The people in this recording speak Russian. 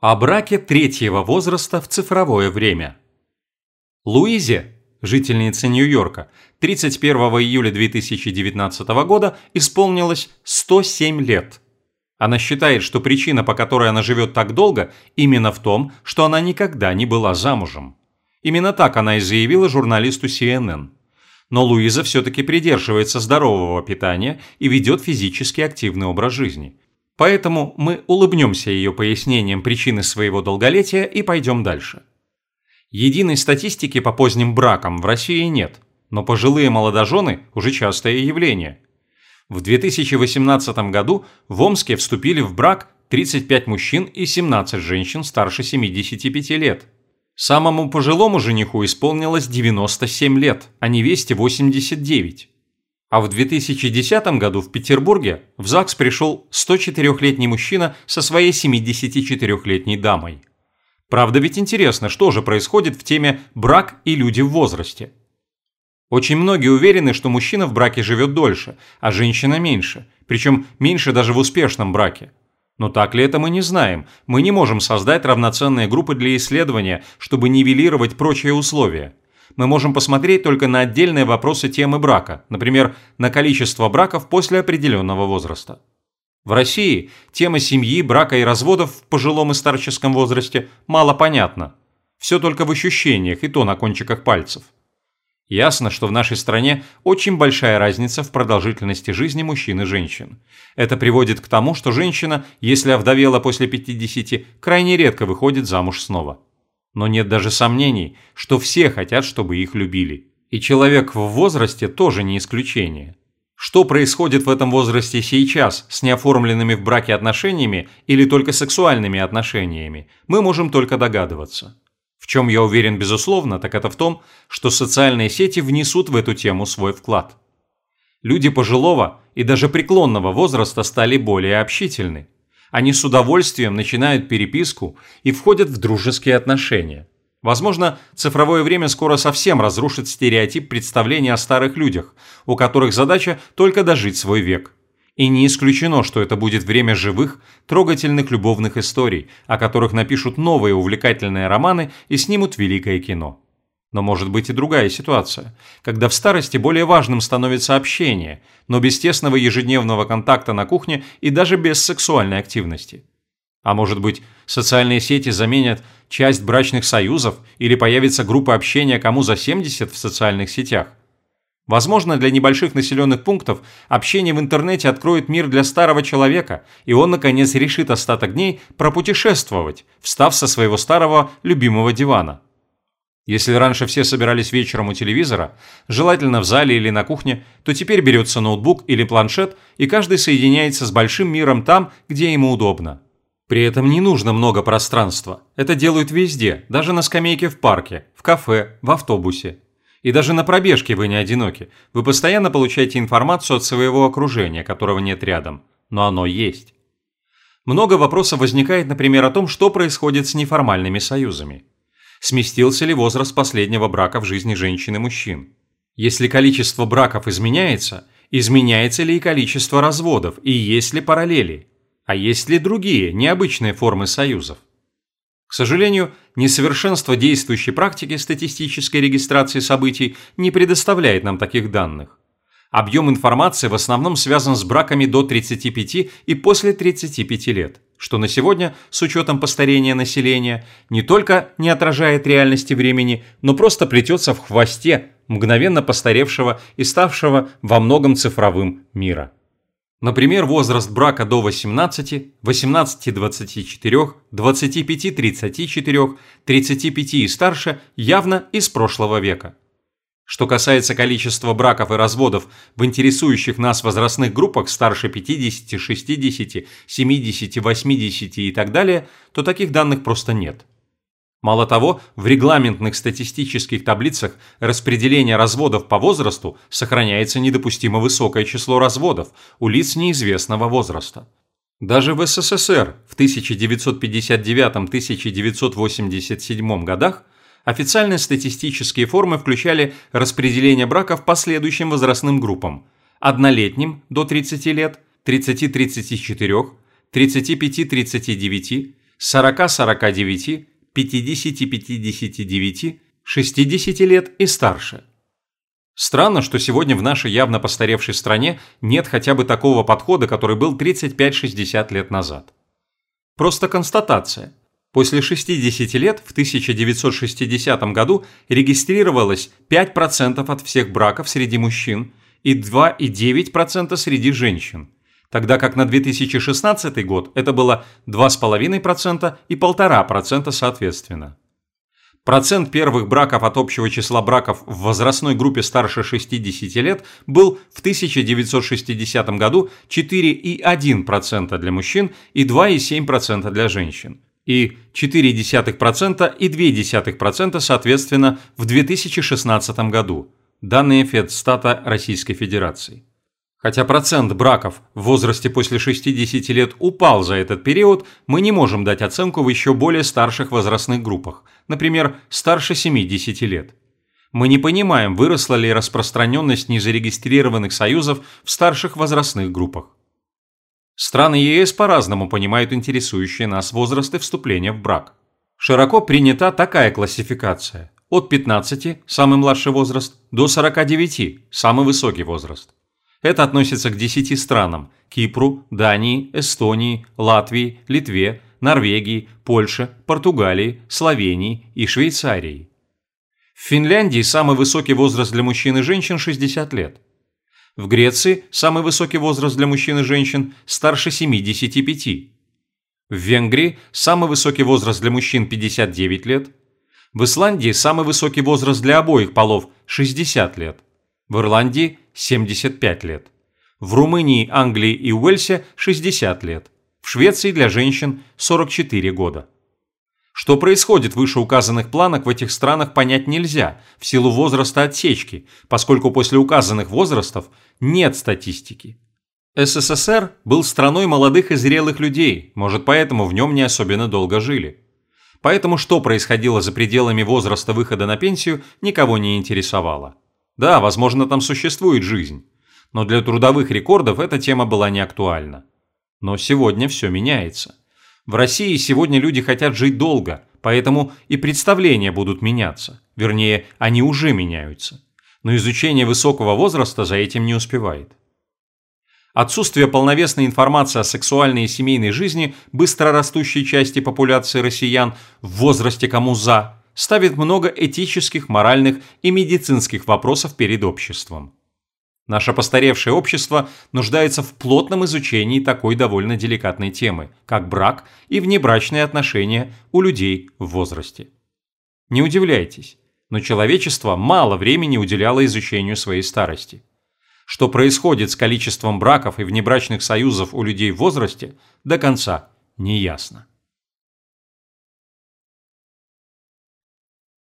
О браке третьего возраста в цифровое время. Луизе, жительнице Нью-Йорка, 31 июля 2019 года исполнилось 107 лет. Она считает, что причина, по которой она живет так долго, именно в том, что она никогда не была замужем. Именно так она и заявила журналисту CNN. Но Луиза все-таки придерживается здорового питания и ведет физически активный образ жизни – Поэтому мы улыбнемся ее пояснением причины своего долголетия и пойдем дальше. Единой статистики по поздним бракам в России нет, но пожилые молодожены уже частое явление. В 2018 году в Омске вступили в брак 35 мужчин и 17 женщин старше 75 лет. Самому пожилому жениху исполнилось 97 лет, а невесте 89. А в 2010 году в Петербурге в ЗАГС пришел 104-летний мужчина со своей 74-летней дамой. Правда ведь интересно, что же происходит в теме «брак и люди в возрасте». Очень многие уверены, что мужчина в браке живет дольше, а женщина меньше, причем меньше даже в успешном браке. Но так ли это мы не знаем, мы не можем создать равноценные группы для исследования, чтобы нивелировать прочие условия – мы можем посмотреть только на отдельные вопросы темы брака, например, на количество браков после определенного возраста. В России тема семьи, брака и разводов в пожилом и старческом возрасте мало понятна. Все только в ощущениях и то на кончиках пальцев. Ясно, что в нашей стране очень большая разница в продолжительности жизни мужчин и женщин. Это приводит к тому, что женщина, если овдовела после 50, крайне редко выходит замуж снова. Но нет даже сомнений, что все хотят, чтобы их любили. И человек в возрасте тоже не исключение. Что происходит в этом возрасте сейчас с неоформленными в браке отношениями или только сексуальными отношениями, мы можем только догадываться. В чем я уверен безусловно, так это в том, что социальные сети внесут в эту тему свой вклад. Люди пожилого и даже преклонного возраста стали более общительны они с удовольствием начинают переписку и входят в дружеские отношения. Возможно, цифровое время скоро совсем разрушит стереотип представления о старых людях, у которых задача только дожить свой век. И не исключено, что это будет время живых, трогательных любовных историй, о которых напишут новые увлекательные романы и снимут великое кино. Но может быть и другая ситуация, когда в старости более важным становится общение, но без тесного ежедневного контакта на кухне и даже без сексуальной активности. А может быть, социальные сети заменят часть брачных союзов или появится группа общения кому за 70 в социальных сетях. Возможно, для небольших населенных пунктов общение в интернете откроет мир для старого человека, и он, наконец, решит остаток дней пропутешествовать, встав со своего старого любимого дивана. Если раньше все собирались вечером у телевизора, желательно в зале или на кухне, то теперь берется ноутбук или планшет, и каждый соединяется с большим миром там, где ему удобно. При этом не нужно много пространства. Это делают везде, даже на скамейке в парке, в кафе, в автобусе. И даже на пробежке вы не одиноки. Вы постоянно получаете информацию от своего окружения, которого нет рядом. Но оно есть. Много вопросов возникает, например, о том, что происходит с неформальными союзами сместился ли возраст последнего брака в жизни женщин и мужчин. Если количество браков изменяется, изменяется ли и количество разводов, и есть ли параллели, а есть ли другие, необычные формы союзов. К сожалению, несовершенство действующей практики статистической регистрации событий не предоставляет нам таких данных. Объем информации в основном связан с браками до 35 и после 35 лет что на сегодня, с учетом постарения населения, не только не отражает реальности времени, но просто плетется в хвосте мгновенно постаревшего и ставшего во многом цифровым мира. Например, возраст брака до 18, 18-24, 25-34, 35 и старше явно из прошлого века. Что касается количества браков и разводов в интересующих нас возрастных группах старше 50, 60, 70, 80 и так далее, то таких данных просто нет. Мало того, в регламентных статистических таблицах распределения разводов по возрасту сохраняется недопустимо высокое число разводов у лиц неизвестного возраста. Даже в СССР в 1959-1987 годах Официальные статистические формы включали распределение браков по следующим возрастным группам. Однолетним до 30 лет, 30-34, 35-39, 40-49, 50-59, 60 лет и старше. Странно, что сегодня в нашей явно постаревшей стране нет хотя бы такого подхода, который был 35-60 лет назад. Просто констатация. После 60 лет в 1960 году регистрировалось 5% от всех браков среди мужчин и 2,9% среди женщин, тогда как на 2016 год это было 2,5% и 1,5% соответственно. Процент первых браков от общего числа браков в возрастной группе старше 60 лет был в 1960 году 4,1% для мужчин и 2,7% для женщин, и 0,4% и 0,2% соответственно в 2016 году. Данные Федстата Российской Федерации. Хотя процент браков в возрасте после 60 лет упал за этот период, мы не можем дать оценку в еще более старших возрастных группах, например, старше 70 лет. Мы не понимаем, выросла ли распространенность незарегистрированных союзов в старших возрастных группах. Страны ЕС по-разному понимают интересующие нас возрасты вступления в брак. Широко принята такая классификация – от 15 – самый младший возраст, до 49 – самый высокий возраст. Это относится к 10 странам – Кипру, Дании, Эстонии, Латвии, Литве, Норвегии, Польше, Португалии, Словении и Швейцарии. В Финляндии самый высокий возраст для мужчин и женщин – 60 лет. В Греции самый высокий возраст для мужчин и женщин старше 75. В Венгрии самый высокий возраст для мужчин – 59 лет. В Исландии самый высокий возраст для обоих полов – 60 лет. В Ирландии 75 лет. В Румынии, Англии и Уэльсе 60 лет. В Швеции для женщин 44 года. Что происходит в вышеуказанных планах в этих странах понять нельзя в силу возраста отсечки, поскольку после указанных возрастов нет статистики. СССР был страной молодых и зрелых людей, может поэтому в нем не особенно долго жили. Поэтому что происходило за пределами возраста выхода на пенсию, никого не интересовало. Да, возможно, там существует жизнь. Но для трудовых рекордов эта тема была не актуальна. Но сегодня все меняется. В России сегодня люди хотят жить долго, поэтому и представления будут меняться. Вернее, они уже меняются. Но изучение высокого возраста за этим не успевает. Отсутствие полновесной информации о сексуальной и семейной жизни быстро растущей части популяции россиян в возрасте кому за ставит много этических, моральных и медицинских вопросов перед обществом. Наше постаревшее общество нуждается в плотном изучении такой довольно деликатной темы, как брак и внебрачные отношения у людей в возрасте. Не удивляйтесь, но человечество мало времени уделяло изучению своей старости. Что происходит с количеством браков и внебрачных союзов у людей в возрасте, до конца не ясно.